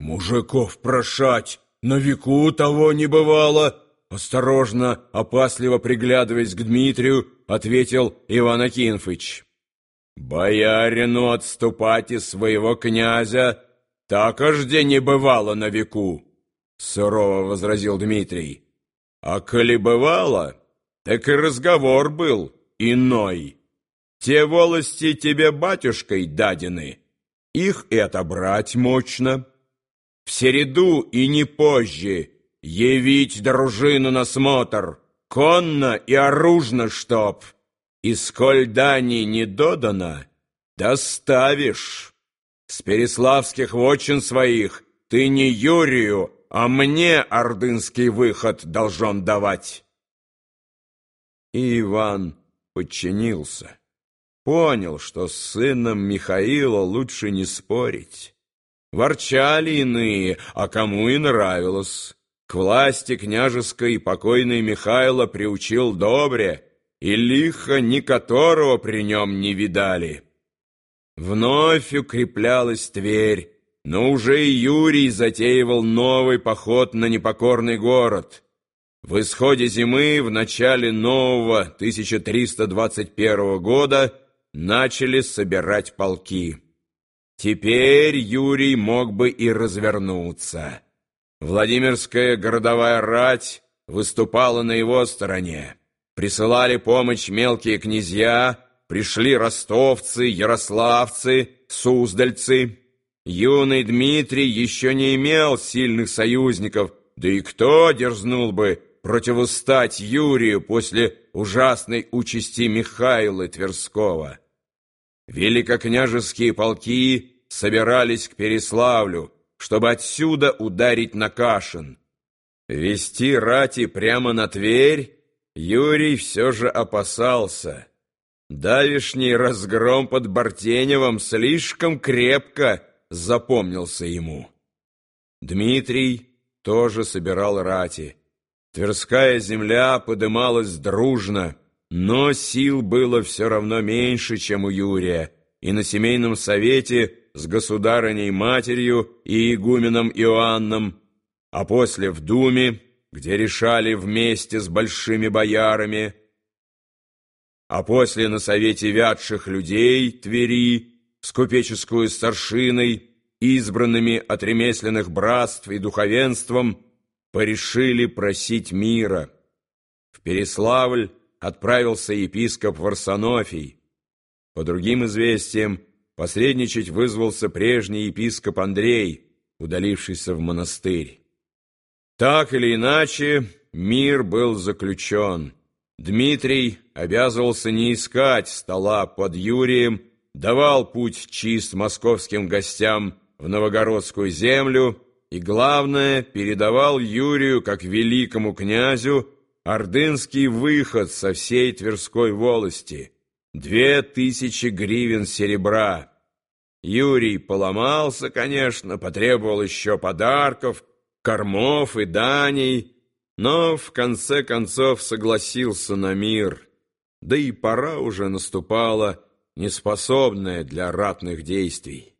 Мужиков прошать, на веку того не бывало. Осторожно, опасливо приглядываясь к Дмитрию, ответил Иван Акинфыч. «Боярину отступать из своего князя так аж где не бывало на веку», — сурово возразил Дмитрий. «А коли бывало, так и разговор был иной. Те волости тебе батюшкой дадены, их и отобрать мощно. В середу и не позже явить дружину на смотр, конно и оружно чтоб, и сколь дани не додано, доставишь. С переславских вотчин своих ты не Юрию, а мне ордынский выход должен давать. И Иван подчинился. Понял, что с сыном Михаила лучше не спорить. Ворчали иные, а кому и нравилось. К власти княжеской покойный Михайло приучил добре, и лихо ни которого при нем не видали. Вновь укреплялась Тверь, но уже и Юрий затеивал новый поход на непокорный город. В исходе зимы, в начале нового 1321 года, начали собирать полки. Теперь Юрий мог бы и развернуться. Владимирская городовая рать выступала на его стороне. Присылали помощь мелкие князья, пришли ростовцы, ярославцы, суздальцы. Юный Дмитрий еще не имел сильных союзников, да и кто дерзнул бы противостать Юрию после ужасной участи Михаила Тверского? Великокняжеские полки собирались к Переславлю, чтобы отсюда ударить на Кашин. Вести рати прямо на Тверь Юрий все же опасался. Давишний разгром под Бартеневым слишком крепко запомнился ему. Дмитрий тоже собирал рати. Тверская земля подымалась дружно, но сил было все равно меньше, чем у Юрия, и на семейном совете с государыней-матерью и игуменом Иоанном, а после в Думе, где решали вместе с большими боярами, а после на совете вятших людей Твери с купеческую старшиной, избранными от ремесленных братств и духовенством, порешили просить мира. В Переславль отправился епископ Варсонофий. По другим известиям, посредничать вызвался прежний епископ Андрей, удалившийся в монастырь. Так или иначе, мир был заключен. Дмитрий обязывался не искать стола под Юрием, давал путь чист московским гостям в новогородскую землю и, главное, передавал Юрию, как великому князю, ордынский выход со всей Тверской волости, две тысячи гривен серебра. Юрий поломался, конечно, потребовал еще подарков, кормов и даней, но в конце концов согласился на мир, да и пора уже наступала, неспособная для ратных действий.